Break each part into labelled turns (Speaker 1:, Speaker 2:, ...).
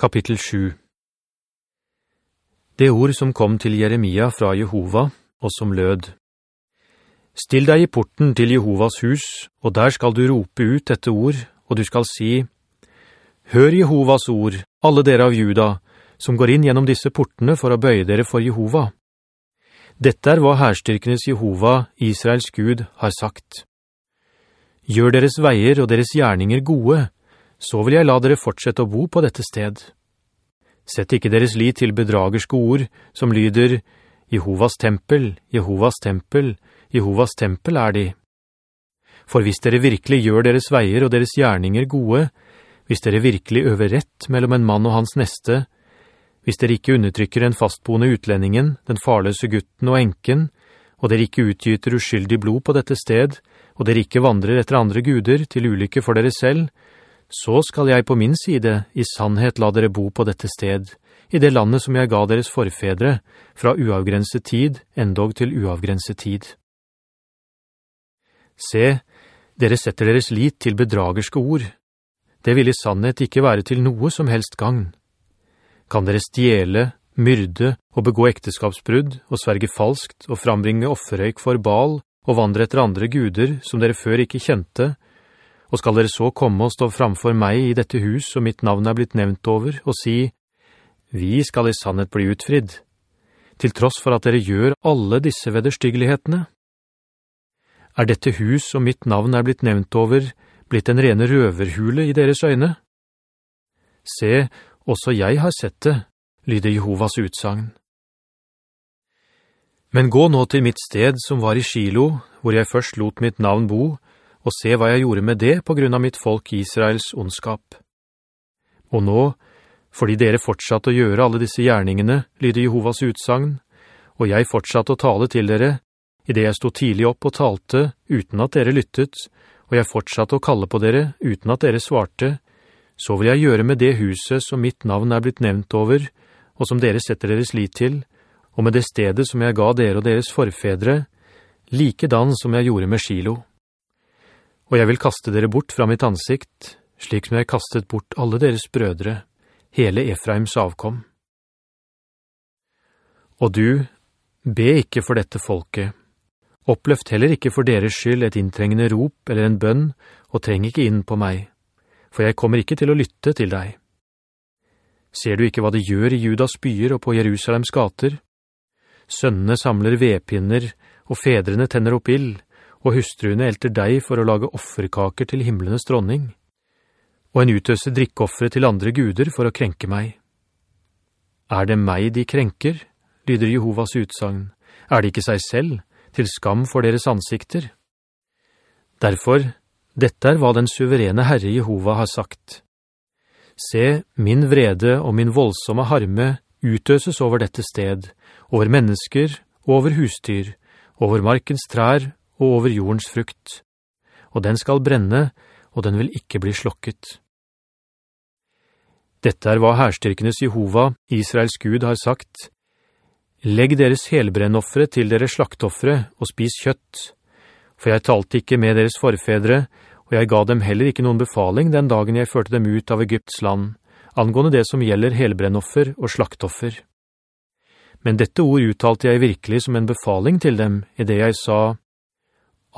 Speaker 1: Kapittel 7 Det ord som kom til Jeremia fra Jehova, og som lød, «Still deg i porten til Jehovas hus, og der skal du rope ut dette ord, og du skal si, «Hør Jehovas ord, alle dere av juda, som går inn gjennom disse portene for å bøye dere for Jehova. Dette er hva herstyrkenes Jehova, Israels Gud, har sagt. Gjør deres veier og deres gjerninger gode, så vil jeg la dere fortsette å bo på dette sted. Sett ikke deres lit til bedragerske ord, som lyder, Jehovas tempel, Jehovas tempel, Jehovas tempel er de. For hvis dere virkelig gjør deres veier og deres gjerninger gode, hvis dere virkelig øver rett mellom en mann og hans neste, hvis dere ikke undertrykker den fastboende utlendingen, den farløse gutten og enken, og dere ikke utgyter uskyldig blod på dette sted, og dere ikke vandrer etter andre guder til ulykke for dere selv, så skal jeg på min side i sannhet la dere bo på dette sted, i det landet som jeg ga deres forfedre, fra uavgrenset tid, endog til uavgrenset tid. Se, dere setter deres lit til bedragerske ord. Det vil i sannhet ikke være til noe som helst gang. Kan dere stjele, myrde og begå ekteskapsbrudd og sverge falskt og frambringe offerøyk for bal og vandre etter andre guder som dere før ikke kjente, og skal dere så komme og stå framfor meg i dette hus som mitt navn er blitt nevnt over, og si, «Vi skal i sannhet bli utfridd», til tross for at dere gjør alle disse vederstyggelighetene? Er dette hus som mitt navn er blitt nevnt over, blitt en rene røverhule i deres øyne? Se, også jeg har sett det, lyder Jehovas utsagn. Men gå nå til mitt sted som var i Shilo, hvor jeg først lot mitt navn bo, og se hva jeg gjorde med det på grunn av mitt folk Israels ondskap. Og nå, fordi dere fortsatte å gjøre alle disse gjerningene, lyder Jehovas utsagn, og jeg fortsatte å tale til dere, i det jeg stod tidlig opp og talte, uten at dere lyttet, og jeg fortsatte å kalle på dere, uten at dere svarte, så vil jeg gjøre med det huset som mitt navn er blitt nevnt over, og som dere setter deres lit til, og med det stedet som jeg ga dere og deres forfedre, likedan som jeg gjorde med Shilo. Og jeg vil kaste dere bort fra mitt ansikt, slik som jeg kastet bort alle deres brødre, hele Efraims avkom. Og du, be ikke for dette folket, Oppløft heller ikke for deres skyld et inntrengende rop eller en bønn, og treng ikke inn på meg, for jeg kommer ikke til å lytte til deg. Ser du ikke hva det gjør i Judas byer og på Jerusalems gater? Sønnene samler vedpinner, og fedrene tenner opp ill, og hustruene elter deg for å lage offerkaker til himmelenes dronning. Og en utøse drikkoffere til andre guder for å krenke meg. Er det meg de krenker, lyder Jehovas utsagn. Er det ikke seg selv, til skam for deres ansikter. Derfor, dette er hva den suverene Herre Jehova har sagt. Se, min vrede og min voldsomme harme utøses over dette sted, over mennesker og over husdyr, over markens trær og over jordens frukt. Og den skal brenne, og den vil ikke bli slokket. Dette er hva herstyrkenes Jehova, Israels Gud, har sagt. Legg deres helbrennoffere til deres slaktoffere og spis kjøtt. For jeg talte ikke med deres forfedre, og jeg ga dem heller ikke noen befaling den dagen jeg førte dem ut av Egypts land, angående det som gjelder helbrennoffer og slaktoffer. Men dette ord uttalte jeg virkelig som en befaling til dem, i det jeg sa,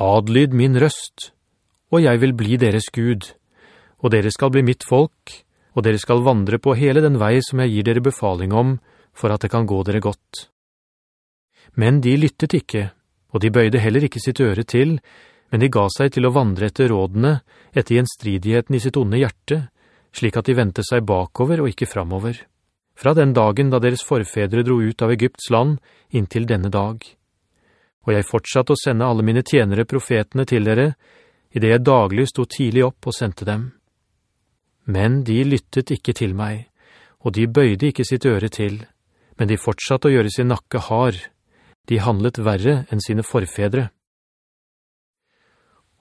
Speaker 1: «Adlyd min røst, og jeg vil bli deres Gud, og dere skal bli mitt folk, og dere skal vandre på hele den vei som jeg gir dere befaling om, for at det kan gå dere godt.» Men de lyttet ikke, og de bøyde heller ikke sitt øre til, men de ga seg til å vandre etter rådene, etter gjenstridigheten i sitt onde hjerte, slik at de ventet seg bakover og ikke framover. Fra den dagen da deres forfedre dro ut av Egypts land, inntil denne dag. Og jeg fortsatte å sende alle mine tjenere profetene til dere, i det jeg daglig stod tidlig opp og sendte dem. Men de lyttet ikke til meg, og de bøyde ikke sitt øre til, men de fortsatte å gjøre sin nakke hard, de handlet verre enn sine forfedre.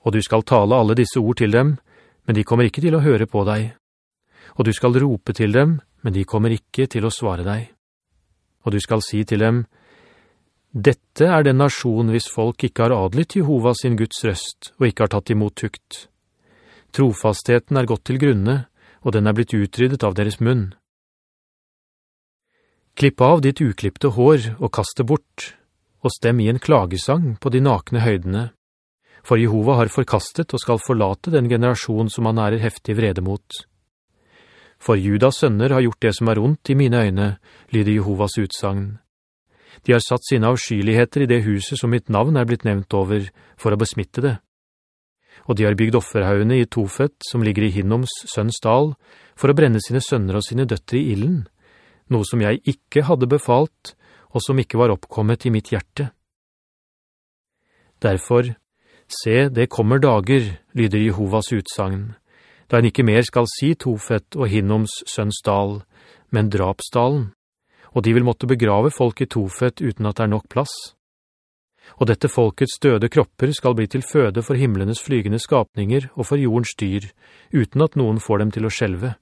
Speaker 1: Og du skal tale alle disse ord til dem, men de kommer ikke til å høre på deg. Og du skal rope til dem, men de kommer ikke til å svare deg. Og du skal si til dem, «Dette er den nasjon hvis folk ikke har adlytt Jehova sin Guds røst, og ikke har tatt imot tukt. Trofastheten er gått til grunne, og den er blitt utryddet av deres munn. Klipp av ditt uklippte hår og kast det bort, og stem i en klagesang på de nakne høydene. For Jehova har forkastet og skal forlate den generasjon som han er heftig vrede mot. For Judas sønner har gjort det som er ondt i mine øyne, lyder Jehovas utsagn. De har satt sine avskyligheter i det huset som mitt navn er blitt nevnt over, for å besmitte det. Og de har bygd offerhaugene i Tofet, som ligger i Hinnoms sønns dal, for å brenne sine sønner og sine døtter i illen, noe som jeg ikke hadde befalt, og som ikke var oppkommet i mitt hjerte. Derfor, se, det kommer dager, lyder Jehovas utsagn, da han ikke mer skal si Tofet og Hinnoms sønns dal, men drapsdalen og de vil måtte begrave folk i Tofet uten at det er nok plass. Og dette folkets døde kropper skal bli til føde for himmelenes flygende skapninger og for jordens dyr, uten at noen får dem til å skjelve.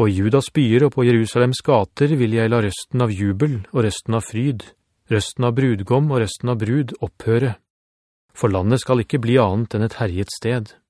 Speaker 1: Og i Judas byer og på Jerusalems gater vil jeg la røsten av jubel og røsten av fryd, røsten av brudgom og røsten av brud opphøre. For landet skal ikke bli annet enn et herjet sted.»